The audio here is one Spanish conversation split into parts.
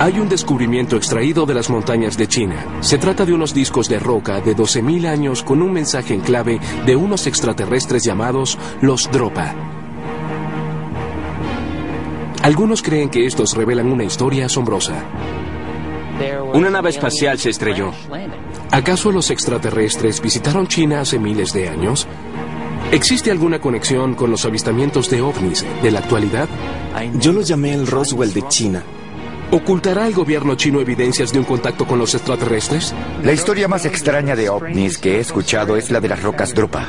Hay un descubrimiento extraído de las montañas de China. Se trata de unos discos de roca de 12.000 años con un mensaje en clave de unos extraterrestres llamados los Dropa. Algunos creen que estos revelan una historia asombrosa. Una nave espacial se estrelló. ¿Acaso los extraterrestres visitaron China hace miles de años? ¿Existe alguna conexión con los avistamientos de ovnis de la actualidad? Yo lo llamé el Roswell de China. ¿Ocultará el gobierno chino evidencias de un contacto con los extraterrestres? La historia más extraña de ovnis que he escuchado es la de las rocas Dropa.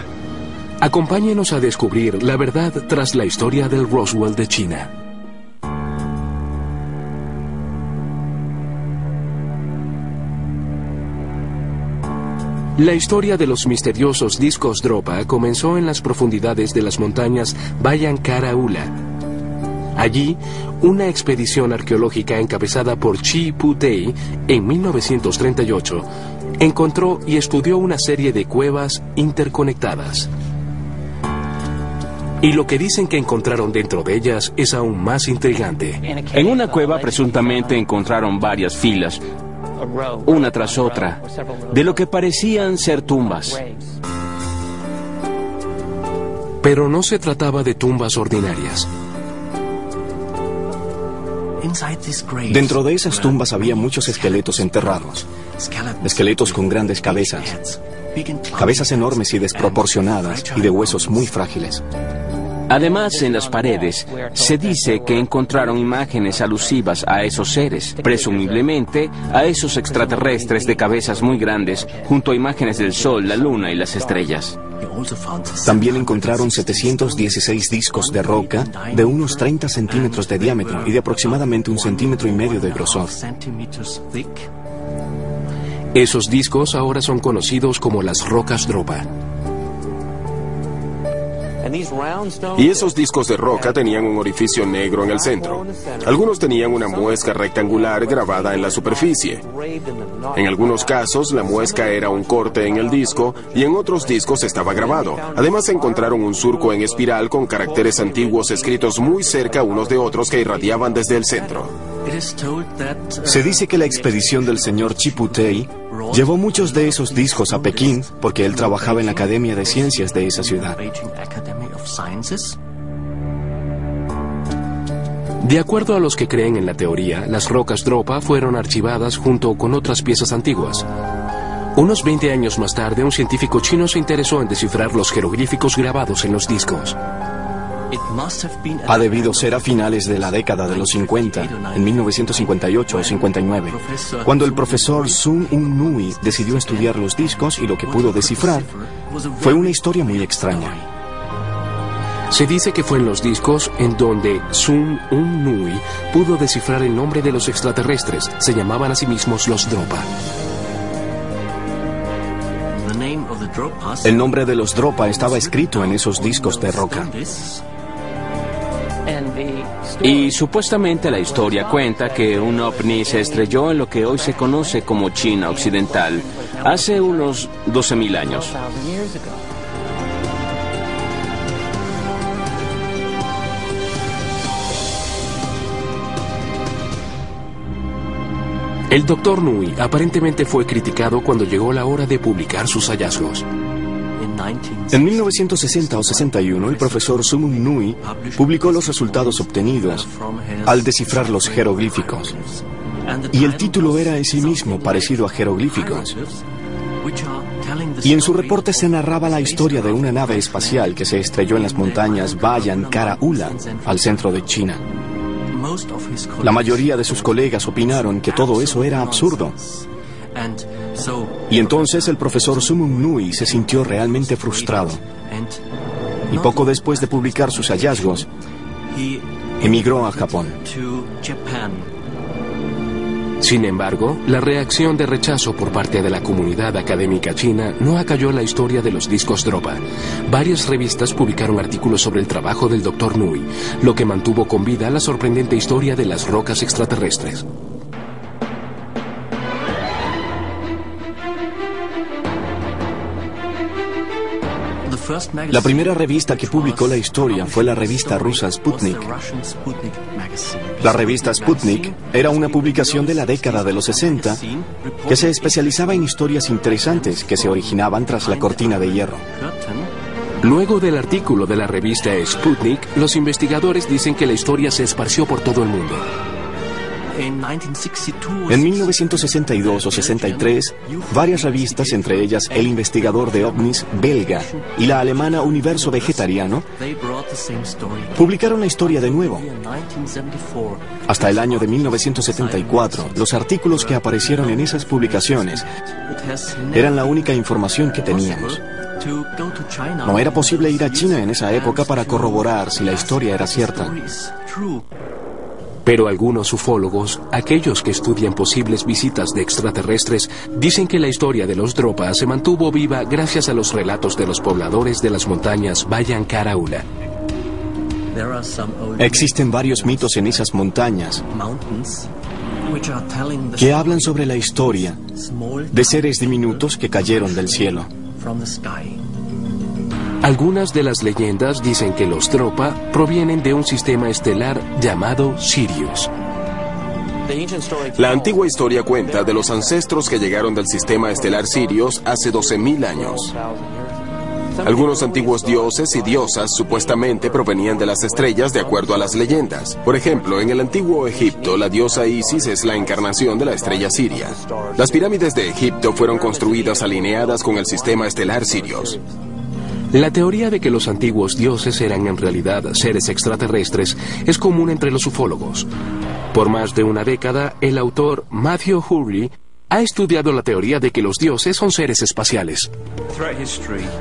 Acompáñenos a descubrir la verdad tras la historia del Roswell de China. La historia de los misteriosos discos Dropa comenzó en las profundidades de las montañas Bayan Karaula. Allí, una expedición arqueológica encabezada por Chi Putei en 1938 encontró y estudió una serie de cuevas interconectadas. Y lo que dicen que encontraron dentro de ellas es aún más intrigante. En una cueva presuntamente encontraron varias filas, una tras otra, de lo que parecían ser tumbas. Pero no se trataba de tumbas ordinarias. Dentro de esas tumbas había muchos esqueletos enterrados. Esqueletos con grandes cabezas. Cabezas enormes y desproporcionadas y de huesos muy frágiles. Además, en las paredes se dice que encontraron imágenes alusivas a esos seres, presumiblemente a esos extraterrestres de cabezas muy grandes, junto a imágenes del Sol, la Luna y las estrellas. También encontraron 716 discos de roca de unos 30 centímetros de diámetro y de aproximadamente un centímetro y medio de grosor. Esos discos ahora son conocidos como las rocas Dropa. Y esos discos de roca tenían un orificio negro en el centro. Algunos tenían una muesca rectangular grabada en la superficie. En algunos casos, la muesca era un corte en el disco y en otros discos estaba grabado. Además, encontraron un surco en espiral con caracteres antiguos escritos muy cerca unos de otros que irradiaban desde el centro. Se dice que la expedición del señor Chiputei llevó muchos de esos discos a Pekín porque él trabajaba en la Academia de Ciencias de esa ciudad. De acuerdo a los que creen en la teoría, las rocas Dropa fueron archivadas junto con otras piezas antiguas. Unos 20 años más tarde, un científico chino se interesó en descifrar los jeroglíficos grabados en los discos. Ha debido ser a finales de la década de los 50, en 1958 o 59, cuando el profesor Sun Un Nui decidió estudiar los discos y lo que pudo descifrar fue una historia muy extraña. Se dice que fue en los discos en donde Sun Un Nui pudo descifrar el nombre de los extraterrestres. Se llamaban a sí mismos los Dropa. El nombre de los Dropa estaba escrito en esos discos de roca. Y supuestamente la historia cuenta que un ovni se estrelló en lo que hoy se conoce como China Occidental hace unos 12.000 años. El doctor Nui aparentemente fue criticado cuando llegó la hora de publicar sus hallazgos. En 1960 o 61, el profesor Sumun Nui publicó los resultados obtenidos al descifrar los jeroglíficos. Y el título era en sí mismo parecido a jeroglíficos. Y en su reporte se narraba la historia de una nave espacial que se estrelló en las montañas Bayan Karaula, al centro de China. La mayoría de sus colegas opinaron que todo eso era absurdo. Y entonces el profesor Sumun Nui se sintió realmente frustrado. Y poco después de publicar sus hallazgos, emigró a Japón. Sin embargo, la reacción de rechazo por parte de la comunidad académica china no acalló la historia de los discos Dropa. Varias revistas publicaron artículos sobre el trabajo del Dr. Nui, lo que mantuvo con vida la sorprendente historia de las rocas extraterrestres. La primera revista que publicó la historia fue la revista rusa Sputnik. La revista Sputnik era una publicación de la década de los 60 que se especializaba en historias interesantes que se originaban tras la cortina de hierro. Luego del artículo de la revista Sputnik, los investigadores dicen que la historia se esparció por todo el mundo. En 1962 o 63, varias revistas, entre ellas El Investigador de OVNIs belga y la alemana Universo Vegetariano, publicaron la historia de nuevo. Hasta el año de 1974, los artículos que aparecieron en esas publicaciones eran la única información que teníamos. No era posible ir a China en esa época para corroborar si la historia era cierta. Pero algunos ufólogos, aquellos que estudian posibles visitas de extraterrestres, dicen que la historia de los Dropa se mantuvo viva gracias a los relatos de los pobladores de las montañas Bayan Karaula. Existen varios mitos en esas montañas que hablan sobre la historia de seres diminutos que cayeron del cielo. Algunas de las leyendas dicen que los Dropa provienen de un sistema estelar llamado Sirius. La antigua historia cuenta de los ancestros que llegaron del sistema estelar Sirius hace 12.000 años. Algunos antiguos dioses y diosas supuestamente provenían de las estrellas de acuerdo a las leyendas. Por ejemplo, en el antiguo Egipto, la diosa Isis es la encarnación de la estrella Siria. Las pirámides de Egipto fueron construidas alineadas con el sistema estelar Sirius. La teoría de que los antiguos dioses eran en realidad seres extraterrestres es común entre los ufólogos. Por más de una década, el autor Matthew Hurley ha estudiado la teoría de que los dioses son seres espaciales.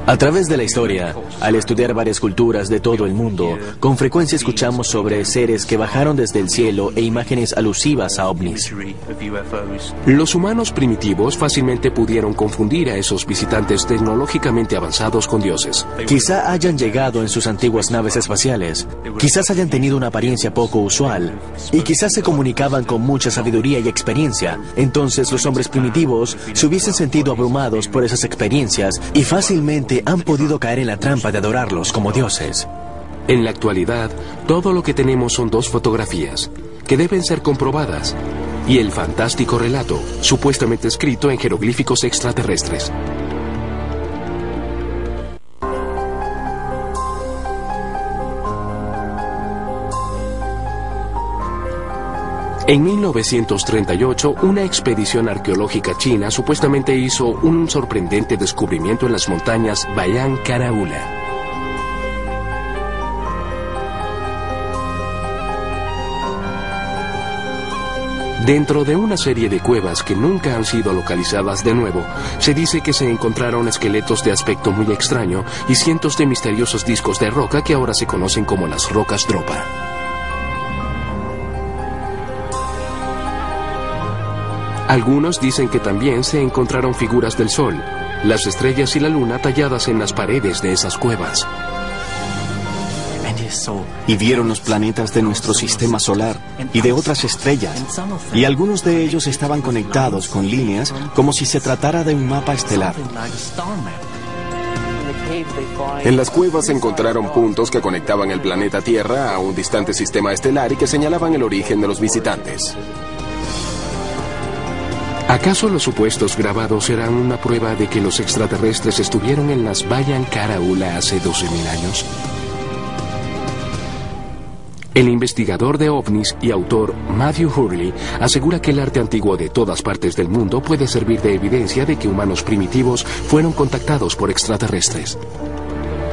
A través de la historia, al estudiar varias culturas de todo el mundo, con frecuencia escuchamos sobre seres que bajaron desde el cielo e imágenes alusivas a ovnis. Los humanos primitivos fácilmente pudieron confundir a esos visitantes tecnológicamente avanzados con dioses. Quizá hayan llegado en sus antiguas naves espaciales, quizás hayan tenido una apariencia poco usual, y quizás se comunicaban con mucha sabiduría y experiencia. Entonces los hombres primitivos se hubiesen sentido abrumados por esas experiencias y fácilmente han podido caer en la trampa de adorarlos como dioses. En la actualidad, todo lo que tenemos son dos fotografías, que deben ser comprobadas, y el fantástico relato, supuestamente escrito en jeroglíficos extraterrestres. En 1938, una expedición arqueológica china supuestamente hizo un sorprendente descubrimiento en las montañas Bayan Karaula. Dentro de una serie de cuevas que nunca han sido localizadas de nuevo, se dice que se encontraron esqueletos de aspecto muy extraño y cientos de misteriosos discos de roca que ahora se conocen como las rocas Dropa. Algunos dicen que también se encontraron figuras del Sol, las estrellas y la luna talladas en las paredes de esas cuevas. Y vieron los planetas de nuestro sistema solar y de otras estrellas. Y algunos de ellos estaban conectados con líneas como si se tratara de un mapa estelar. En las cuevas se encontraron puntos que conectaban el planeta Tierra a un distante sistema estelar y que señalaban el origen de los visitantes. ¿Acaso los supuestos grabados eran una prueba de que los extraterrestres estuvieron en las Bayan Karaula hace 12.000 años? El investigador de ovnis y autor Matthew Hurley asegura que el arte antiguo de todas partes del mundo puede servir de evidencia de que humanos primitivos fueron contactados por extraterrestres.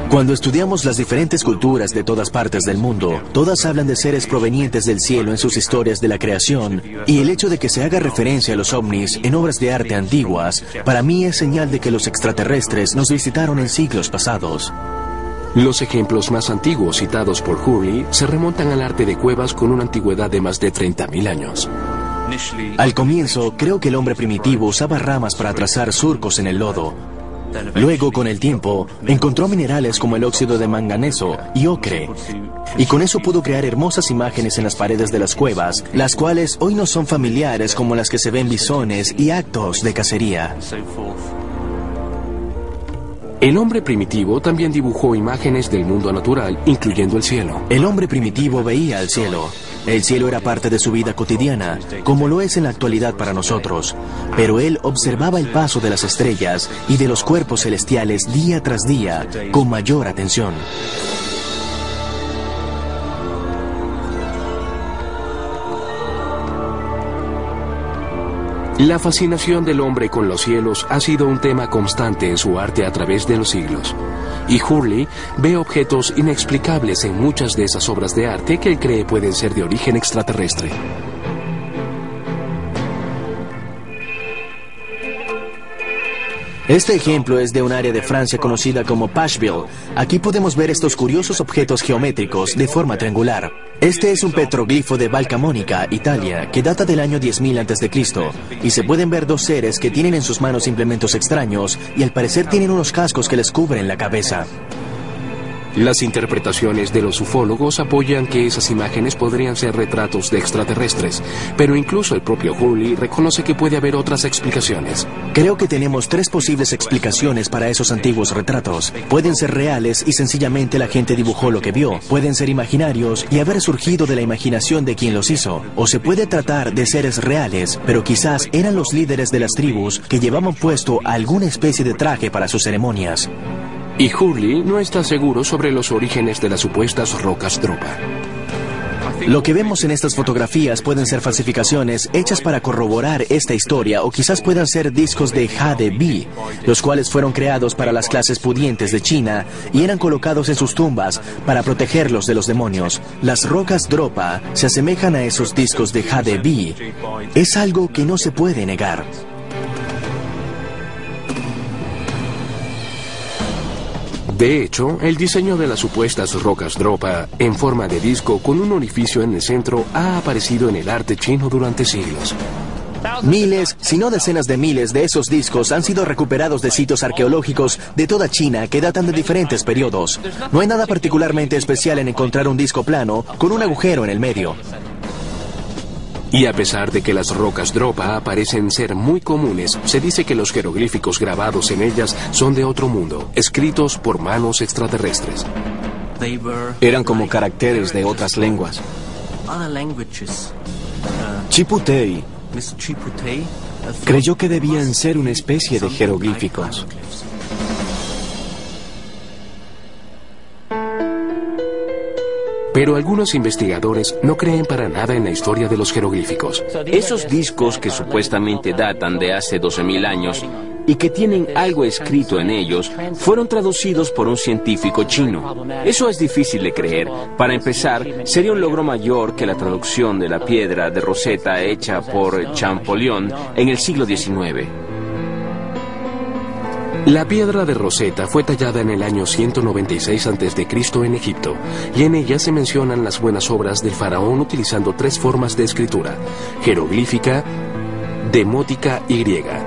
Cuando estudiamos las diferentes culturas de todas partes del mundo, todas hablan de seres provenientes del cielo en sus historias de la creación, y el hecho de que se haga referencia a los ovnis en obras de arte antiguas, para mí es señal de que los extraterrestres nos visitaron en siglos pasados. Los ejemplos más antiguos citados por Hurley se remontan al arte de cuevas con una antigüedad de más de 30.000 años. Al comienzo, creo que el hombre primitivo usaba ramas para trazar surcos en el lodo, Luego, con el tiempo, encontró minerales como el óxido de manganeso y ocre, y con eso pudo crear hermosas imágenes en las paredes de las cuevas, las cuales hoy no son familiares como las que se ven bisones y actos de cacería. El hombre primitivo también dibujó imágenes del mundo natural, incluyendo el cielo. El hombre primitivo veía el cielo. El cielo era parte de su vida cotidiana, como lo es en la actualidad para nosotros. Pero él observaba el paso de las estrellas y de los cuerpos celestiales día tras día con mayor atención. La fascinación del hombre con los cielos ha sido un tema constante en su arte a través de los siglos. Y Hurley ve objetos inexplicables en muchas de esas obras de arte que él cree pueden ser de origen extraterrestre. Este ejemplo es de un área de Francia conocida como Pashville. Aquí podemos ver estos curiosos objetos geométricos de forma triangular. Este es un petroglifo de Valcamónica, Italia, que data del año 10.000 a.C. Y se pueden ver dos seres que tienen en sus manos implementos extraños y al parecer tienen unos cascos que les cubren la cabeza. Las interpretaciones de los ufólogos apoyan que esas imágenes podrían ser retratos de extraterrestres, pero incluso el propio Hurley reconoce que puede haber otras explicaciones. Creo que tenemos tres posibles explicaciones para esos antiguos retratos. Pueden ser reales y sencillamente la gente dibujó lo que vio. Pueden ser imaginarios y haber surgido de la imaginación de quien los hizo. O se puede tratar de seres reales, pero quizás eran los líderes de las tribus que llevaban puesto alguna especie de traje para sus ceremonias. Y Hurley no está seguro sobre los orígenes de las supuestas rocas Dropa. Lo que vemos en estas fotografías pueden ser falsificaciones hechas para corroborar esta historia o quizás puedan ser discos de Jade B, los cuales fueron creados para las clases pudientes de China y eran colocados en sus tumbas para protegerlos de los demonios. Las rocas Dropa se asemejan a esos discos de Jade B. Es algo que no se puede negar. De hecho, el diseño de las supuestas rocas Dropa en forma de disco con un orificio en el centro ha aparecido en el arte chino durante siglos. Miles, si no decenas de miles de esos discos han sido recuperados de sitios arqueológicos de toda China que datan de diferentes periodos. No hay nada particularmente especial en encontrar un disco plano con un agujero en el medio. Y a pesar de que las rocas Dropa parecen ser muy comunes, se dice que los jeroglíficos grabados en ellas son de otro mundo, escritos por manos extraterrestres. Eran como caracteres de otras lenguas. Chiputei creyó que debían ser una especie de jeroglíficos. Pero algunos investigadores no creen para nada en la historia de los jeroglíficos. Esos discos que supuestamente datan de hace 12.000 años y que tienen algo escrito en ellos fueron traducidos por un científico chino. Eso es difícil de creer. Para empezar, sería un logro mayor que la traducción de la piedra de Rosetta hecha por Champollion en el siglo XIX. La piedra de Rosetta fue tallada en el año 196 a.C. en Egipto, y en ella se mencionan las buenas obras del faraón utilizando tres formas de escritura, jeroglífica, demótica y griega.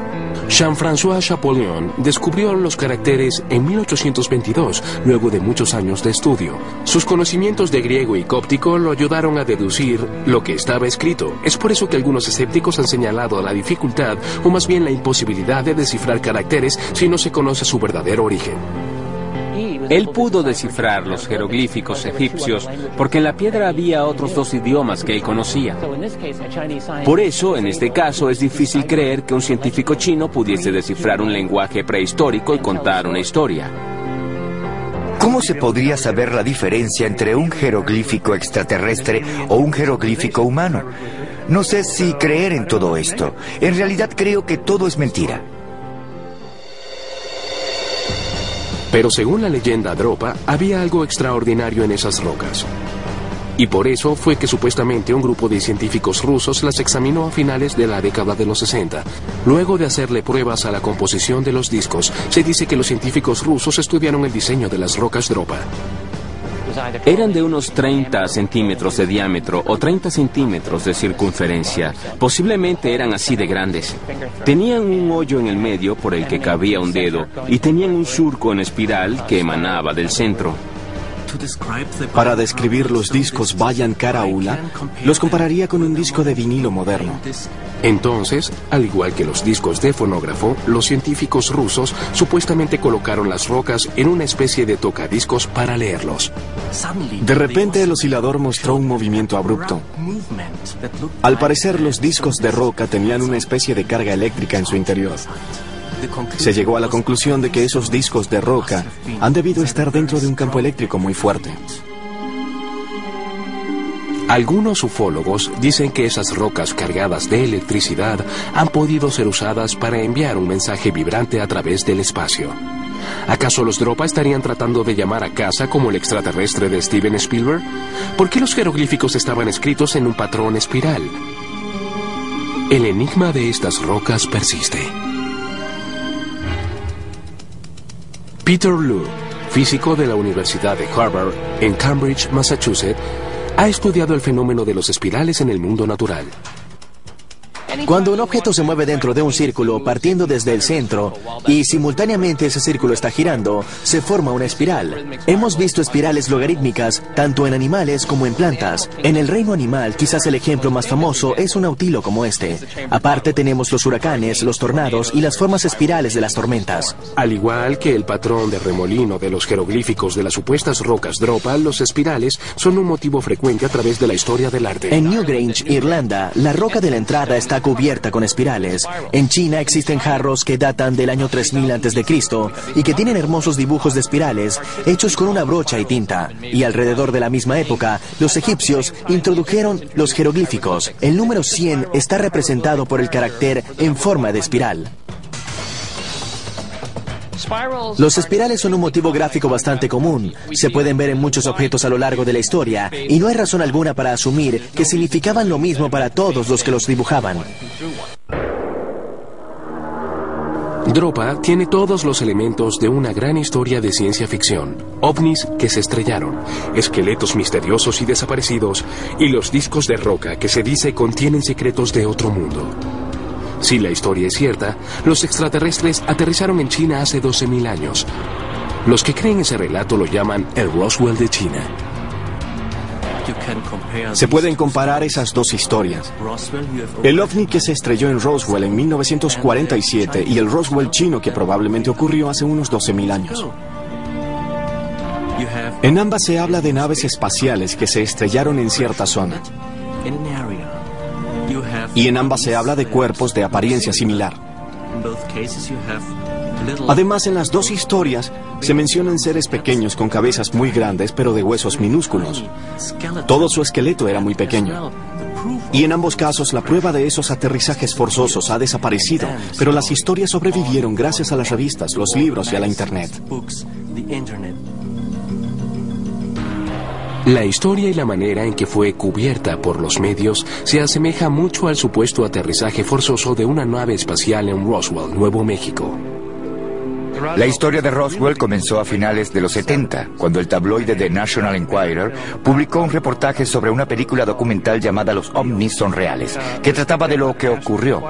Jean-François Champollion descubrió los caracteres en 1822, luego de muchos años de estudio. Sus conocimientos de griego y cóptico lo ayudaron a deducir lo que estaba escrito. Es por eso que algunos escépticos han señalado la dificultad, o más bien la imposibilidad de descifrar caracteres si no se conoce su verdadero origen. Él pudo descifrar los jeroglíficos egipcios porque en la piedra había otros dos idiomas que él conocía. Por eso, en este caso, es difícil creer que un científico chino pudiese descifrar un lenguaje prehistórico y contar una historia. ¿Cómo se podría saber la diferencia entre un jeroglífico extraterrestre o un jeroglífico humano? No sé si creer en todo esto. En realidad creo que todo es mentira. Pero según la leyenda Dropa, había algo extraordinario en esas rocas. Y por eso fue que supuestamente un grupo de científicos rusos las examinó a finales de la década de los 60. Luego de hacerle pruebas a la composición de los discos, se dice que los científicos rusos estudiaron el diseño de las rocas Dropa. Eran de unos 30 centímetros de diámetro o 30 centímetros de circunferencia. Posiblemente eran así de grandes. Tenían un hoyo en el medio por el que cabía un dedo y tenían un surco en espiral que emanaba del centro. Para describir los discos Bayan Karaula, los compararía con un disco de vinilo moderno. Entonces, al igual que los discos de fonógrafo, los científicos rusos supuestamente colocaron las rocas en una especie de tocadiscos para leerlos. De repente el oscilador mostró un movimiento abrupto. Al parecer los discos de roca tenían una especie de carga eléctrica en su interior. Se llegó a la conclusión de que esos discos de roca han debido estar dentro de un campo eléctrico muy fuerte. Algunos ufólogos dicen que esas rocas cargadas de electricidad han podido ser usadas para enviar un mensaje vibrante a través del espacio. ¿Acaso los Dropa estarían tratando de llamar a casa como el extraterrestre de Steven Spielberg? ¿Por qué los jeroglíficos estaban escritos en un patrón espiral? El enigma de estas rocas persiste. Peter Lu, físico de la Universidad de Harvard en Cambridge, Massachusetts, ha estudiado el fenómeno de los espirales en el mundo natural. Cuando un objeto se mueve dentro de un círculo partiendo desde el centro y simultáneamente ese círculo está girando, se forma una espiral. Hemos visto espirales logarítmicas tanto en animales como en plantas. En el reino animal, quizás el ejemplo más famoso es un autilo como este. Aparte tenemos los huracanes, los tornados y las formas espirales de las tormentas. Al igual que el patrón de remolino de los jeroglíficos de las supuestas rocas Dropa, los espirales son un motivo frecuente a través de la historia del arte. En Newgrange, Irlanda, la roca de la entrada cubierta con espirales. En China existen jarros que datan del año 3000 a.C. y que tienen hermosos dibujos de espirales hechos con una brocha y tinta. Y alrededor de la misma época, los egipcios introdujeron los jeroglíficos. El número 100 está representado por el carácter en forma de espiral. Los espirales son un motivo gráfico bastante común. Se pueden ver en muchos objetos a lo largo de la historia y no hay razón alguna para asumir que significaban lo mismo para todos los que los dibujaban. Dropa tiene todos los elementos de una gran historia de ciencia ficción. ovnis que se estrellaron, esqueletos misteriosos y desaparecidos, y los discos de roca que se dice contienen secretos de otro mundo. Si la historia es cierta, los extraterrestres aterrizaron en China hace 12.000 años. Los que creen ese relato lo llaman el Roswell de China. Se pueden comparar esas dos historias. El ovni que se estrelló en Roswell en 1947 y el Roswell chino que probablemente ocurrió hace unos 12.000 años. En ambas se habla de naves espaciales que se estrellaron en cierta zona. Y en ambas se habla de cuerpos de apariencia similar. Además, en las dos historias se mencionan seres pequeños con cabezas muy grandes pero de huesos minúsculos. Todo su esqueleto era muy pequeño. Y en ambos casos la prueba de esos aterrizajes forzosos ha desaparecido, pero las historias sobrevivieron gracias a las revistas, los libros y a la Internet. La historia y la manera en que fue cubierta por los medios se asemeja mucho al supuesto aterrizaje forzoso de una nave espacial en Roswell, Nuevo México. La historia de Roswell comenzó a finales de los 70, cuando el tabloide The National Enquirer publicó un reportaje sobre una película documental llamada Los ovnis son reales, que trataba de lo que ocurrió.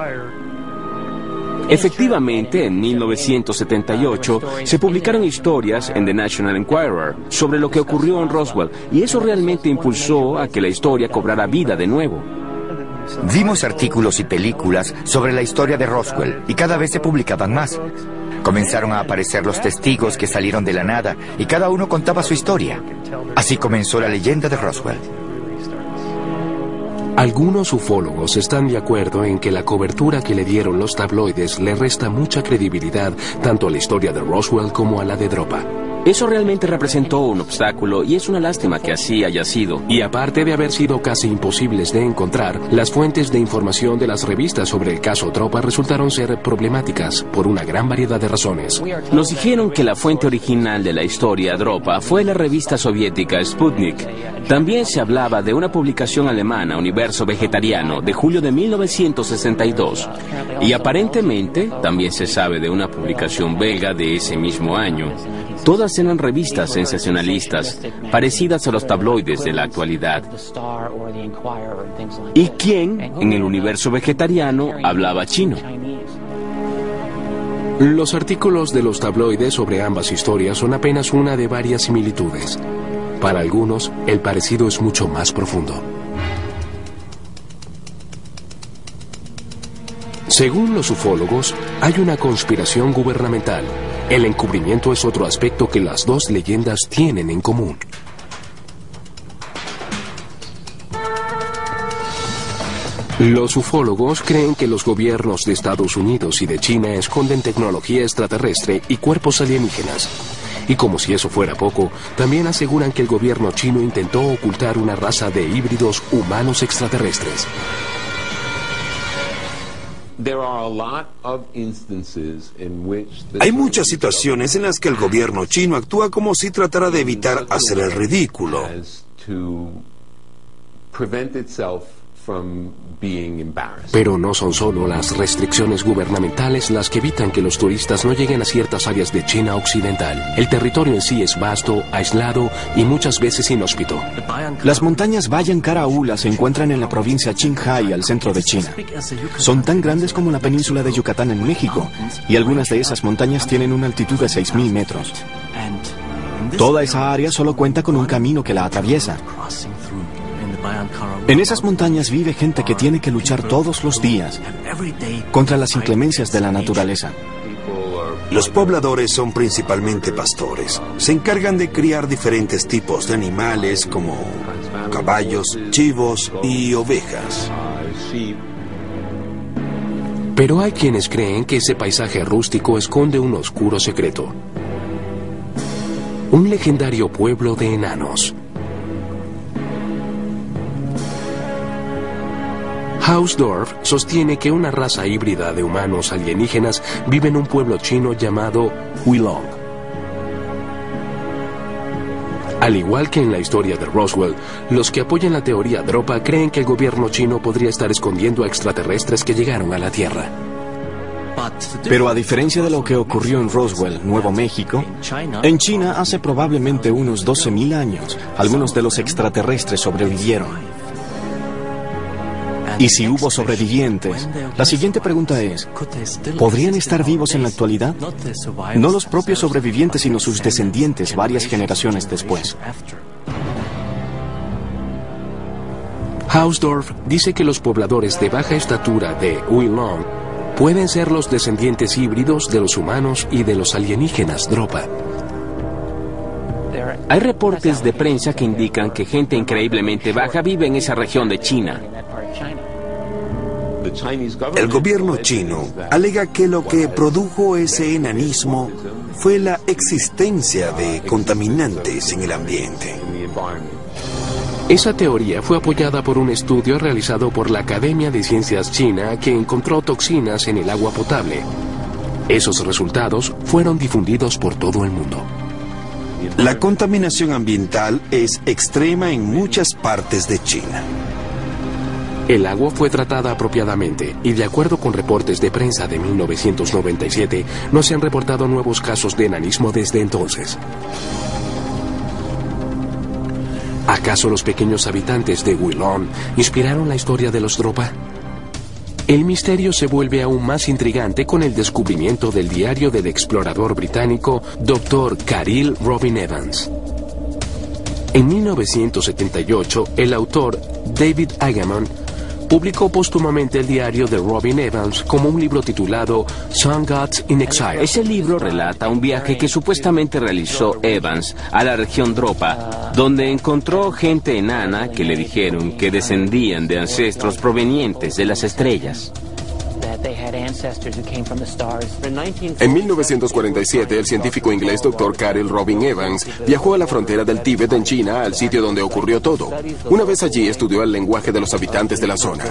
Efectivamente, en 1978 se publicaron historias en The National Enquirer sobre lo que ocurrió en Roswell y eso realmente impulsó a que la historia cobrara vida de nuevo. Vimos artículos y películas sobre la historia de Roswell y cada vez se publicaban más. Comenzaron a aparecer los testigos que salieron de la nada y cada uno contaba su historia. Así comenzó la leyenda de Roswell. Algunos ufólogos están de acuerdo en que la cobertura que le dieron los tabloides le resta mucha credibilidad tanto a la historia de Roswell como a la de Dropa. Eso realmente representó un obstáculo y es una lástima que así haya sido. Y aparte de haber sido casi imposibles de encontrar, las fuentes de información de las revistas sobre el caso Dropa resultaron ser problemáticas por una gran variedad de razones. Nos dijeron que la fuente original de la historia Dropa fue la revista soviética Sputnik. También se hablaba de una publicación alemana, Universo Vegetariano, de julio de 1962. Y aparentemente también se sabe de una publicación belga de ese mismo año. Todas eran revistas sensacionalistas, parecidas a los tabloides de la actualidad. ¿Y quién, en el universo vegetariano, hablaba chino? Los artículos de los tabloides sobre ambas historias son apenas una de varias similitudes. Para algunos, el parecido es mucho más profundo. Según los ufólogos, hay una conspiración gubernamental. El encubrimiento es otro aspecto que las dos leyendas tienen en común. Los ufólogos creen que los gobiernos de Estados Unidos y de China esconden tecnología extraterrestre y cuerpos alienígenas. Y como si eso fuera poco, también aseguran que el gobierno chino intentó ocultar una raza de híbridos humanos extraterrestres. Hay muchas situaciones en las que el gobierno chino actúa como si tratara de evitar hacer el ridículo. Pero no son solo las restricciones gubernamentales las que evitan que los turistas no lleguen a ciertas áreas de China occidental. El territorio en sí es vasto, aislado y muchas veces inhóspito. Las montañas Bayan Karaula se encuentran en la provincia Qinghai, al centro de China. Son tan grandes como la península de Yucatán en México, y algunas de esas montañas tienen una altitud de 6.000 metros. Toda esa área solo cuenta con un camino que la atraviesa. En esas montañas vive gente que tiene que luchar todos los días contra las inclemencias de la naturaleza. Los pobladores son principalmente pastores. Se encargan de criar diferentes tipos de animales como caballos, chivos y ovejas. Pero hay quienes creen que ese paisaje rústico esconde un oscuro secreto. Un legendario pueblo de enanos. Hausdorff sostiene que una raza híbrida de humanos alienígenas vive en un pueblo chino llamado Huilong. Al igual que en la historia de Roswell, los que apoyan la teoría Dropa creen que el gobierno chino podría estar escondiendo a extraterrestres que llegaron a la Tierra. Pero a diferencia de lo que ocurrió en Roswell, Nuevo México, en China hace probablemente unos 12.000 años, algunos de los extraterrestres sobrevivieron. Y si hubo sobrevivientes, la siguiente pregunta es, ¿podrían estar vivos en la actualidad? No los propios sobrevivientes, sino sus descendientes varias generaciones después. Hausdorff dice que los pobladores de baja estatura de Huilong pueden ser los descendientes híbridos de los humanos y de los alienígenas Dropa. Hay reportes de prensa que indican que gente increíblemente baja vive en esa región de China. El gobierno chino alega que lo que produjo ese enanismo fue la existencia de contaminantes en el ambiente. Esa teoría fue apoyada por un estudio realizado por la Academia de Ciencias China que encontró toxinas en el agua potable. Esos resultados fueron difundidos por todo el mundo. La contaminación ambiental es extrema en muchas partes de China. El agua fue tratada apropiadamente y de acuerdo con reportes de prensa de 1997, no se han reportado nuevos casos de enanismo desde entonces. ¿Acaso los pequeños habitantes de Willon inspiraron la historia de los Dropa? El misterio se vuelve aún más intrigante con el descubrimiento del diario del explorador británico Dr. Caril Robin Evans. En 1978, el autor David Agamon publicó póstumamente el diario de Robin Evans como un libro titulado Sun Gods in Exile. Ese libro relata un viaje que supuestamente realizó Evans a la región Dropa, donde encontró gente enana que le dijeron que descendían de ancestros provenientes de las estrellas. En 1947, el científico inglés Dr. Carol Robin Evans viajó a la frontera del Tíbet en China, al sitio donde ocurrió todo. Una vez allí estudió el lenguaje de los habitantes de la zona.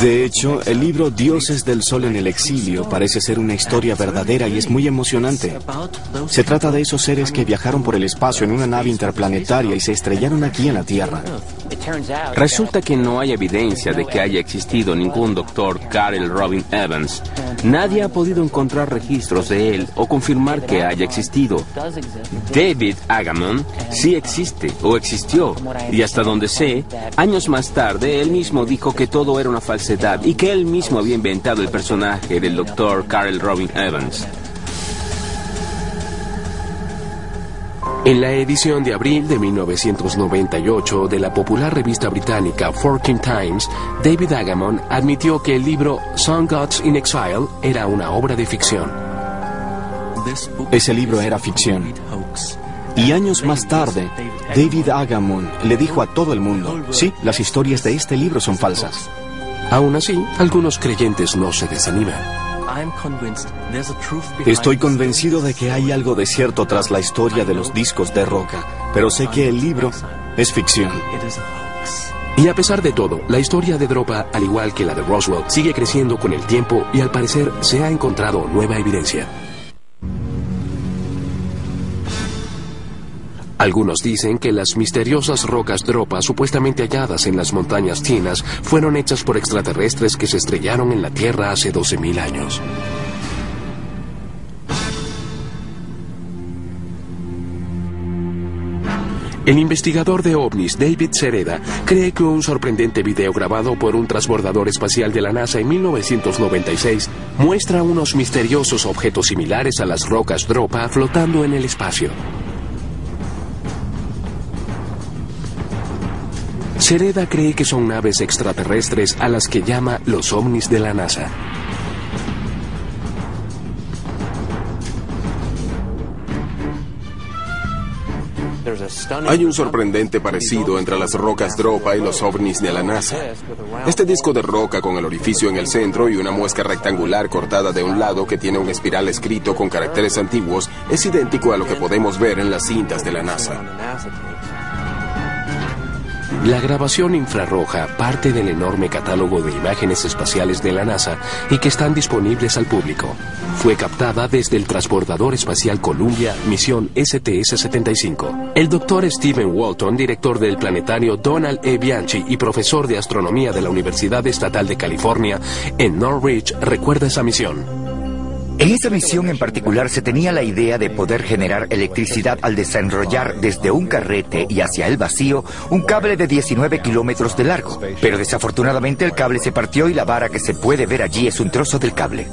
De hecho, el libro Dioses del Sol en el exilio parece ser una historia verdadera y es muy emocionante. Se trata de esos seres que viajaron por el espacio en una nave interplanetaria y se estrellaron aquí en la Tierra. Resulta que no hay evidencia de que haya existido ningún doctor Carl Robin Evans. Nadie ha podido encontrar registros de él o confirmar que haya existido. David Agamon sí existe o existió y hasta donde sé, años más tarde él mismo dijo que todo era una falsedad y que él mismo había inventado el personaje del doctor Carl Robin Evans. En la edición de abril de 1998 de la popular revista británica Forking Times, David Agamon admitió que el libro Sun Gods in Exile era una obra de ficción. Ese libro era ficción. Y años más tarde, David Agamon le dijo a todo el mundo, sí, las historias de este libro son falsas. Aún así, algunos creyentes no se desaniman. Estoy convencido de que hay algo de cierto tras la historia de los discos de roca, pero sé que el libro es ficción. Y a pesar de todo, la historia de Dropa, al igual que la de Roswell, sigue creciendo con el tiempo y al parecer se ha encontrado nueva evidencia. Algunos dicen que las misteriosas rocas Dropa supuestamente halladas en las montañas chinas fueron hechas por extraterrestres que se estrellaron en la Tierra hace 12.000 años. El investigador de ovnis David Sereda cree que un sorprendente video grabado por un transbordador espacial de la NASA en 1996 muestra unos misteriosos objetos similares a las rocas Dropa flotando en el espacio. Sereda cree que son naves extraterrestres a las que llama los ovnis de la NASA. Hay un sorprendente parecido entre las rocas Dropa y los ovnis de la NASA. Este disco de roca con el orificio en el centro y una muesca rectangular cortada de un lado que tiene un espiral escrito con caracteres antiguos es idéntico a lo que podemos ver en las cintas de la NASA. La grabación infrarroja parte del enorme catálogo de imágenes espaciales de la NASA y que están disponibles al público. Fue captada desde el transbordador espacial Columbia, misión STS-75. El doctor Stephen Walton, director del planetario Donald E. Bianchi y profesor de astronomía de la Universidad Estatal de California en Norwich, recuerda esa misión. En esa misión en particular se tenía la idea de poder generar electricidad al desenrollar desde un carrete y hacia el vacío un cable de 19 kilómetros de largo. Pero desafortunadamente el cable se partió y la vara que se puede ver allí es un trozo del cable.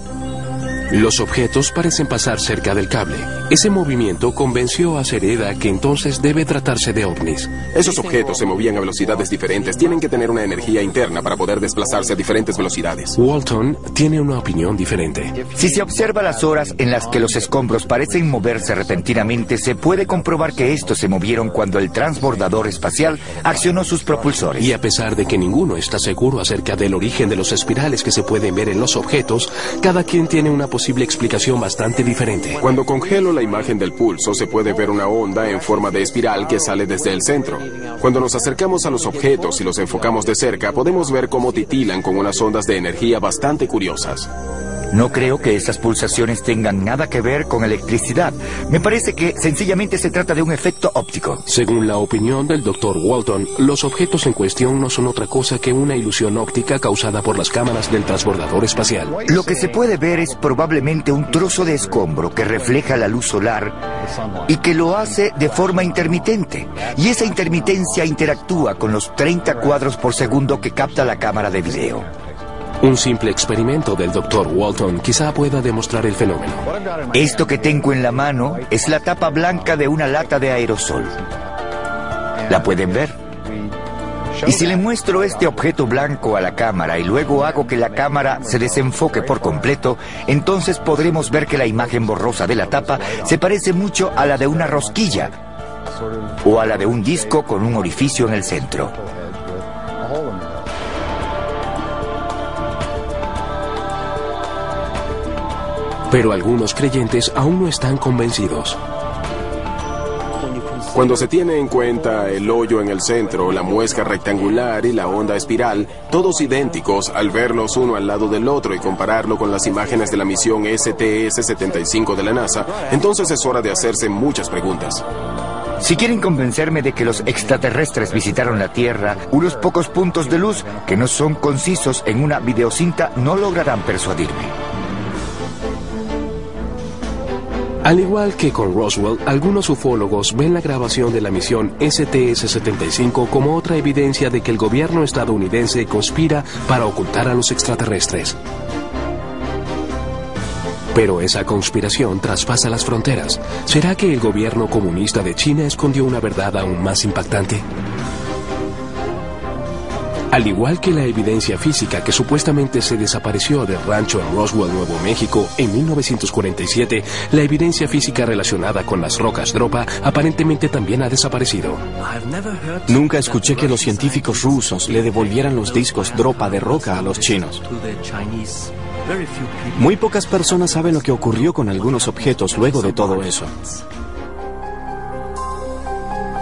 Los objetos parecen pasar cerca del cable. Ese movimiento convenció a Sereda que entonces debe tratarse de ovnis. Esos objetos se movían a velocidades diferentes. Tienen que tener una energía interna para poder desplazarse a diferentes velocidades. Walton tiene una opinión diferente. Si se observa las horas en las que los escombros parecen moverse repentinamente, se puede comprobar que estos se movieron cuando el transbordador espacial accionó sus propulsores. Y a pesar de que ninguno está seguro acerca del origen de los espirales que se pueden ver en los objetos, cada quien tiene una posible explicación bastante diferente. Cuando congelo la imagen del pulso, se puede ver una onda en forma de espiral que sale desde el centro. Cuando nos acercamos a los objetos y los enfocamos de cerca, podemos ver cómo titilan con unas ondas de energía bastante curiosas. No creo que esas pulsaciones tengan nada que ver con electricidad. Me parece que sencillamente se trata de un efecto óptico. Según la opinión del Dr. Walton, los objetos en cuestión no son otra cosa que una ilusión óptica causada por las cámaras del transbordador espacial. Lo que se puede ver es probablemente un trozo de escombro que refleja la luz solar y que lo hace de forma intermitente. Y esa intermitencia interactúa con los 30 cuadros por segundo que capta la cámara de video. Un simple experimento del Dr. Walton quizá pueda demostrar el fenómeno. Esto que tengo en la mano es la tapa blanca de una lata de aerosol. ¿La pueden ver? Y si le muestro este objeto blanco a la cámara y luego hago que la cámara se desenfoque por completo, entonces podremos ver que la imagen borrosa de la tapa se parece mucho a la de una rosquilla o a la de un disco con un orificio en el centro. Pero algunos creyentes aún no están convencidos. Cuando se tiene en cuenta el hoyo en el centro, la muesca rectangular y la onda espiral, todos idénticos al verlos uno al lado del otro y compararlo con las imágenes de la misión STS-75 de la NASA, entonces es hora de hacerse muchas preguntas. Si quieren convencerme de que los extraterrestres visitaron la Tierra, unos pocos puntos de luz que no son concisos en una videocinta no lograrán persuadirme. Al igual que con Roswell, algunos ufólogos ven la grabación de la misión STS-75 como otra evidencia de que el gobierno estadounidense conspira para ocultar a los extraterrestres. Pero esa conspiración traspasa las fronteras. ¿Será que el gobierno comunista de China escondió una verdad aún más impactante? Al igual que la evidencia física que supuestamente se desapareció del rancho en Roswell, Nuevo México, en 1947, la evidencia física relacionada con las rocas Dropa aparentemente también ha desaparecido. Nunca escuché que los científicos rusos le devolvieran los discos Dropa de roca a los chinos. Muy pocas personas saben lo que ocurrió con algunos objetos luego de todo eso.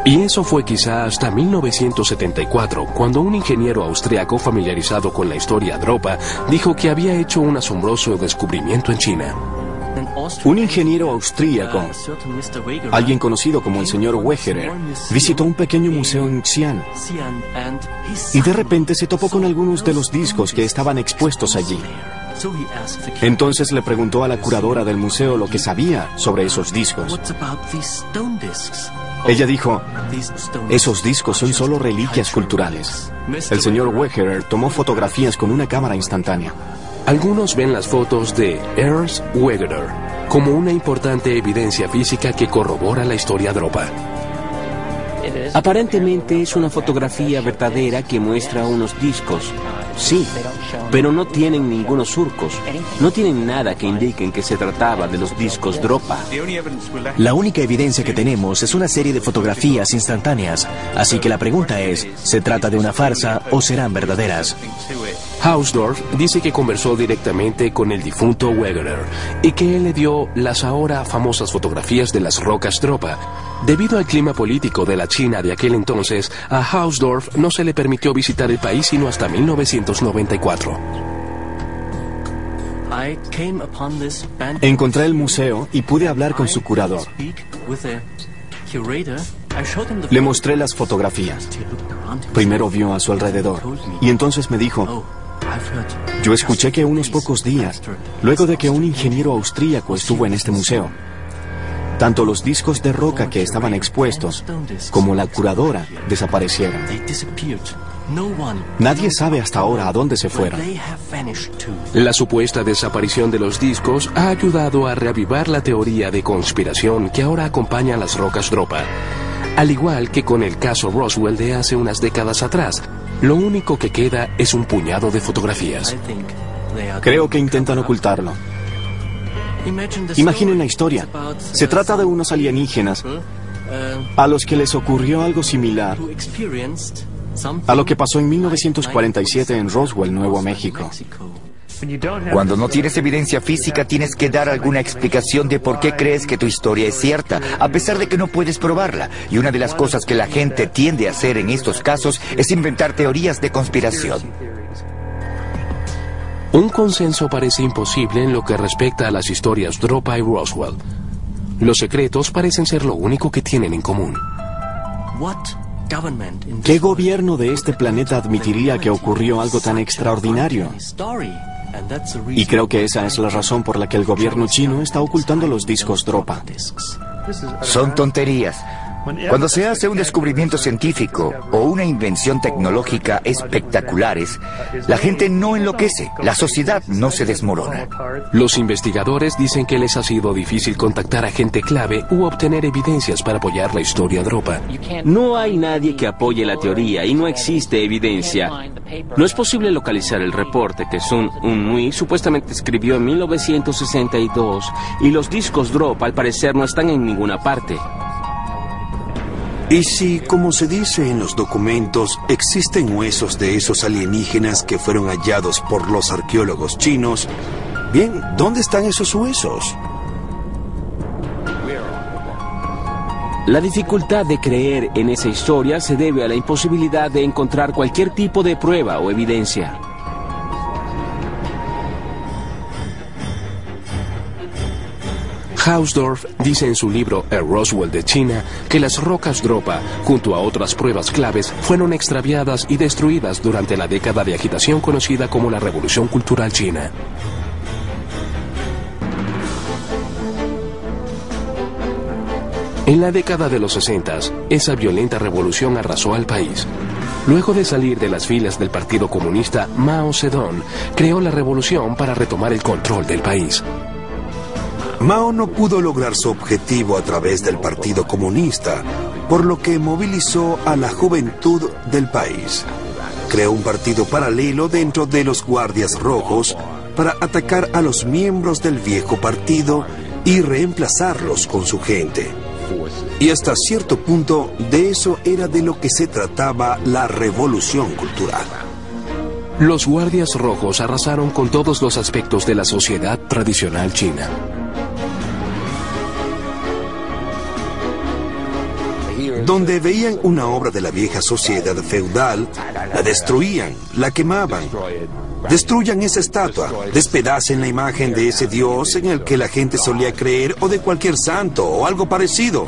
Y eso fue quizá hasta 1974, cuando un ingeniero austriaco familiarizado con la historia Dropa dijo que había hecho un asombroso descubrimiento en China. Un ingeniero austríaco, alguien conocido como el señor Wegerer, visitó un pequeño museo en Xi'an y de repente se topó con algunos de los discos que estaban expuestos allí. Entonces le preguntó a la curadora del museo lo que sabía sobre esos discos. Ella dijo, esos discos son solo reliquias culturales. El señor Wegerer tomó fotografías con una cámara instantánea. Algunos ven las fotos de Ernst Wegerer como una importante evidencia física que corrobora la historia Dropa. Aparentemente es una fotografía verdadera que muestra unos discos. Sí, pero no tienen ningunos surcos. No tienen nada que indiquen que se trataba de los discos Dropa. La única evidencia que tenemos es una serie de fotografías instantáneas. Así que la pregunta es, ¿se trata de una farsa o serán verdaderas? Hausdorff dice que conversó directamente con el difunto Wegener y que él le dio las ahora famosas fotografías de las rocas Dropa. Debido al clima político de la China de aquel entonces, a Hausdorff no se le permitió visitar el país sino hasta 1994. Encontré el museo y pude hablar con su curador. Le mostré las fotografías. Primero vio a su alrededor y entonces me dijo, yo escuché que unos pocos días, luego de que un ingeniero austríaco estuvo en este museo, tanto los discos de roca que estaban expuestos como la curadora desaparecieron. Nadie sabe hasta ahora a dónde se fueron. La supuesta desaparición de los discos ha ayudado a reavivar la teoría de conspiración que ahora acompaña a las rocas Dropa. Al igual que con el caso Roswell de hace unas décadas atrás, lo único que queda es un puñado de fotografías. Creo que intentan ocultarlo. Imaginen la historia. Se trata de unos alienígenas a los que les ocurrió algo similar a lo que pasó en 1947 en Roswell, Nuevo México. Cuando no tienes evidencia física, tienes que dar alguna explicación de por qué crees que tu historia es cierta, a pesar de que no puedes probarla. Y una de las cosas que la gente tiende a hacer en estos casos es inventar teorías de conspiración. Un consenso parece imposible en lo que respecta a las historias Dropa y Roswell. Los secretos parecen ser lo único que tienen en común. ¿Qué gobierno de este planeta admitiría que ocurrió algo tan extraordinario? Y creo que esa es la razón por la que el gobierno chino está ocultando los discos Dropa. Son tonterías. Cuando se hace un descubrimiento científico o una invención tecnológica espectaculares, la gente no enloquece, la sociedad no se desmorona. Los investigadores dicen que les ha sido difícil contactar a gente clave u obtener evidencias para apoyar la historia Dropa. No hay nadie que apoye la teoría y no existe evidencia. No es posible localizar el reporte que Sun Un supuestamente escribió en 1962 y los discos Dropa al parecer no están en ninguna parte. Y si, como se dice en los documentos, existen huesos de esos alienígenas que fueron hallados por los arqueólogos chinos, bien, ¿dónde están esos huesos? La dificultad de creer en esa historia se debe a la imposibilidad de encontrar cualquier tipo de prueba o evidencia. Hausdorff dice en su libro El Roswell de China que las rocas Dropa, junto a otras pruebas claves, fueron extraviadas y destruidas durante la década de agitación conocida como la Revolución Cultural China. En la década de los 60, esa violenta revolución arrasó al país. Luego de salir de las filas del Partido Comunista, Mao Zedong creó la revolución para retomar el control del país. Mao no pudo lograr su objetivo a través del Partido Comunista, por lo que movilizó a la juventud del país. Creó un partido paralelo dentro de los Guardias Rojos para atacar a los miembros del viejo partido y reemplazarlos con su gente. Y hasta cierto punto de eso era de lo que se trataba la revolución cultural. Los guardias rojos arrasaron con todos los aspectos de la sociedad tradicional china. Donde veían una obra de la vieja sociedad feudal, la destruían, la quemaban. Destruyan esa estatua, despedacen la imagen de ese dios en el que la gente solía creer o de cualquier santo o algo parecido.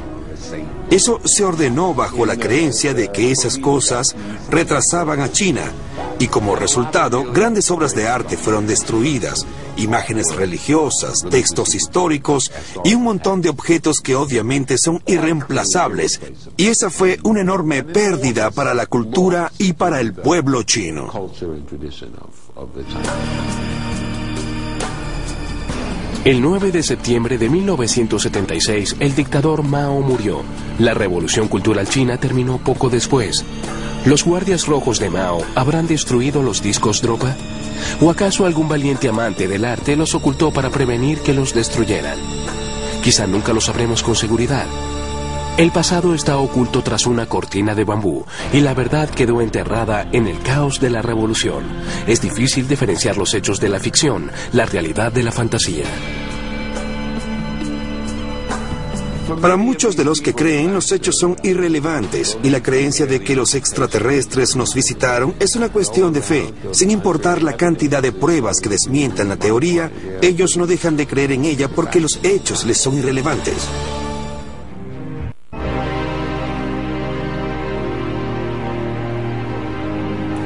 Eso se ordenó bajo la creencia de que esas cosas retrasaban a China y como resultado grandes obras de arte fueron destruidas, imágenes religiosas, textos históricos y un montón de objetos que obviamente son irreemplazables. Y esa fue una enorme pérdida para la cultura y para el pueblo chino. El 9 de septiembre de 1976, el dictador Mao murió. La revolución cultural china terminó poco después. ¿Los guardias rojos de Mao habrán destruido los discos Dropa? ¿O acaso algún valiente amante del arte los ocultó para prevenir que los destruyeran? Quizá nunca lo sabremos con seguridad. El pasado está oculto tras una cortina de bambú y la verdad quedó enterrada en el caos de la revolución. Es difícil diferenciar los hechos de la ficción, la realidad de la fantasía. Para muchos de los que creen, los hechos son irrelevantes y la creencia de que los extraterrestres nos visitaron es una cuestión de fe. Sin importar la cantidad de pruebas que desmientan la teoría, ellos no dejan de creer en ella porque los hechos les son irrelevantes.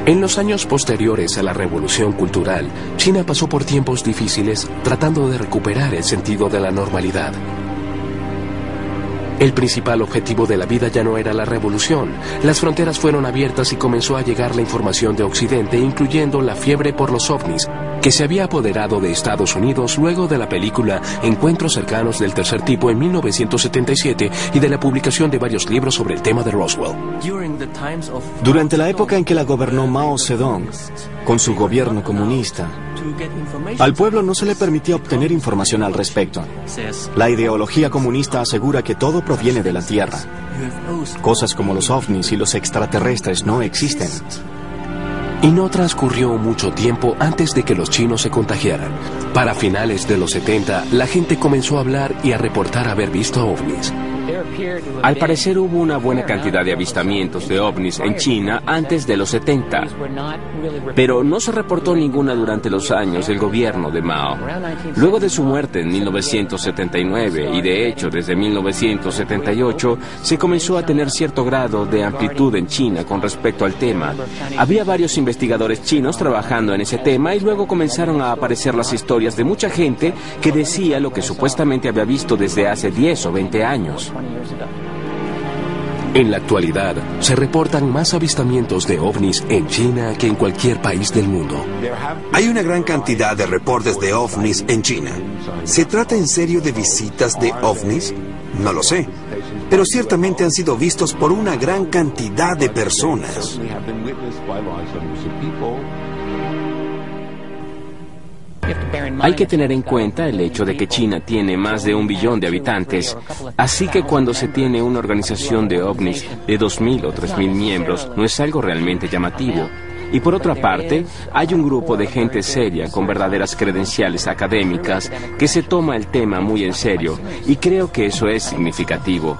En los años posteriores a la revolución cultural, China pasó por tiempos difíciles tratando de recuperar el sentido de la normalidad. El principal objetivo de la vida ya no era la revolución. Las fronteras fueron abiertas y comenzó a llegar la información de Occidente, incluyendo la fiebre por los ovnis, que se había apoderado de Estados Unidos luego de la película Encuentros cercanos del tercer tipo en 1977 y de la publicación de varios libros sobre el tema de Roswell. Durante la época en que la gobernó Mao Zedong, con su gobierno comunista, al pueblo no se le permitía obtener información al respecto. La ideología comunista asegura que todo proviene de la Tierra. Cosas como los ovnis y los extraterrestres no existen. Y no transcurrió mucho tiempo antes de que los chinos se contagiaran. Para finales de los 70, la gente comenzó a hablar y a reportar haber visto ovnis. Al parecer hubo una buena cantidad de avistamientos de ovnis en China antes de los 70, pero no se reportó ninguna durante los años del gobierno de Mao. Luego de su muerte en 1979 y de hecho desde 1978 se comenzó a tener cierto grado de amplitud en China con respecto al tema. Había varios investigadores chinos trabajando en ese tema y luego comenzaron a aparecer las historias de mucha gente que decía lo que supuestamente había visto desde hace 10 o 20 años. En la actualidad, se reportan más avistamientos de ovnis en China que en cualquier país del mundo. Hay una gran cantidad de reportes de ovnis en China. ¿Se trata en serio de visitas de ovnis? No lo sé. Pero ciertamente han sido vistos por una gran cantidad de personas. Hay que tener en cuenta el hecho de que China tiene más de un billón de habitantes, así que cuando se tiene una organización de ovnis de 2.000 o 3.000 miembros, no es algo realmente llamativo. Y por otra parte, hay un grupo de gente seria con verdaderas credenciales académicas que se toma el tema muy en serio, y creo que eso es significativo.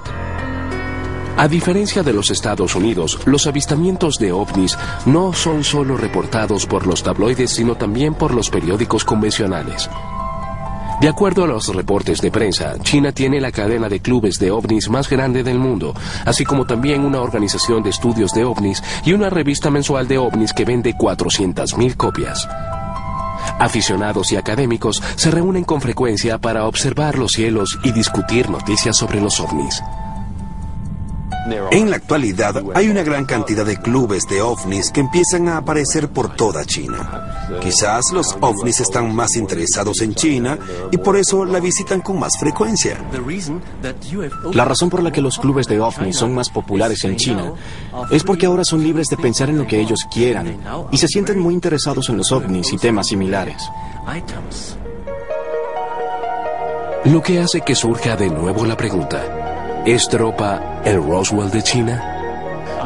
A diferencia de los Estados Unidos, los avistamientos de ovnis no son solo reportados por los tabloides, sino también por los periódicos convencionales. De acuerdo a los reportes de prensa, China tiene la cadena de clubes de ovnis más grande del mundo, así como también una organización de estudios de ovnis y una revista mensual de ovnis que vende 400.000 copias. Aficionados y académicos se reúnen con frecuencia para observar los cielos y discutir noticias sobre los ovnis. En la actualidad hay una gran cantidad de clubes de ovnis que empiezan a aparecer por toda China. Quizás los ovnis están más interesados en China y por eso la visitan con más frecuencia. La razón por la que los clubes de ovnis son más populares en China es porque ahora son libres de pensar en lo que ellos quieran y se sienten muy interesados en los ovnis y temas similares. Lo que hace que surja de nuevo la pregunta, ¿es Dropa el Roswell de China?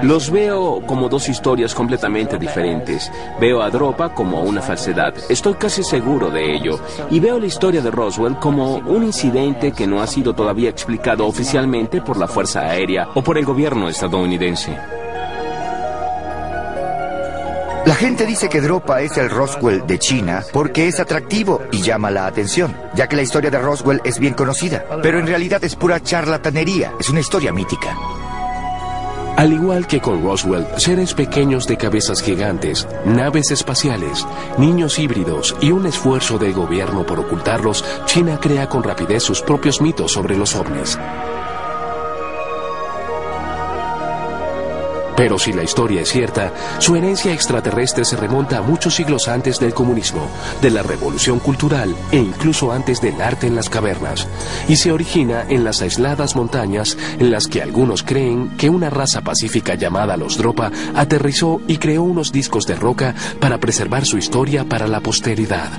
Los veo como dos historias completamente diferentes. Veo a Dropa como una falsedad, estoy casi seguro de ello, y veo la historia de Roswell como un incidente que no ha sido todavía explicado oficialmente por la Fuerza Aérea o por el gobierno estadounidense. La gente dice que Dropa es el Roswell de China porque es atractivo y llama la atención, ya que la historia de Roswell es bien conocida, pero en realidad es pura charlatanería, es una historia mítica. Al igual que con Roswell, seres pequeños de cabezas gigantes, naves espaciales, niños híbridos y un esfuerzo del gobierno por ocultarlos, China crea con rapidez sus propios mitos sobre los ovnis. Pero si la historia es cierta, su herencia extraterrestre se remonta a muchos siglos antes del comunismo, de la revolución cultural e incluso antes del arte en las cavernas, y se origina en las aisladas montañas en las que algunos creen que una raza pacífica llamada los Dropa aterrizó y creó unos discos de roca para preservar su historia para la posteridad.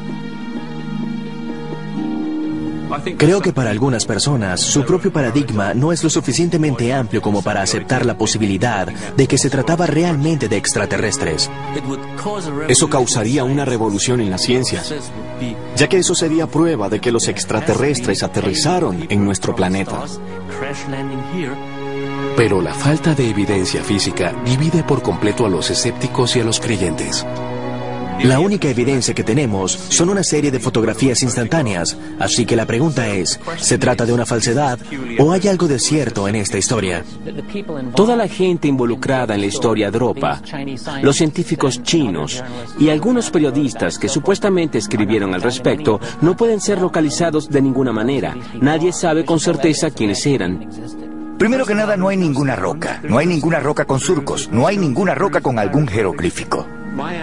Creo que para algunas personas su propio paradigma no es lo suficientemente amplio como para aceptar la posibilidad de que se trataba realmente de extraterrestres. Eso causaría una revolución en la ciencia, ya que eso sería prueba de que los extraterrestres aterrizaron en nuestro planeta. Pero la falta de evidencia física divide por completo a los escépticos y a los creyentes. La única evidencia que tenemos son una serie de fotografías instantáneas, así que la pregunta es, ¿se trata de una falsedad o hay algo de cierto en esta historia? Toda la gente involucrada en la historia Dropa, los científicos chinos y algunos periodistas que supuestamente escribieron al respecto no pueden ser localizados de ninguna manera. Nadie sabe con certeza quiénes eran. Primero que nada, no hay ninguna roca, no hay ninguna roca con surcos, no hay ninguna roca con algún jeroglífico.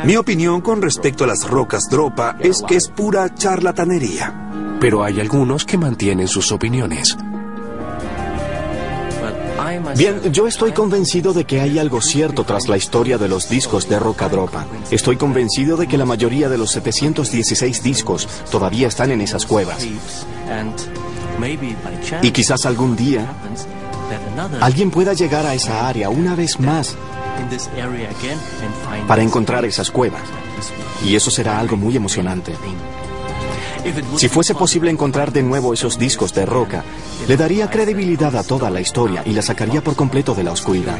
Mi opinión con respecto a las rocas Dropa es que es pura charlatanería. Pero hay algunos que mantienen sus opiniones. Bien, yo estoy convencido de que hay algo cierto tras la historia de los discos de Roca Dropa. Estoy convencido de que la mayoría de los 716 discos todavía están en esas cuevas. Y quizás algún día alguien pueda llegar a esa área una vez más para encontrar esas cuevas. Y eso será algo muy emocionante. Si fuese posible encontrar de nuevo esos discos de roca, le daría credibilidad a toda la historia y la sacaría por completo de la oscuridad.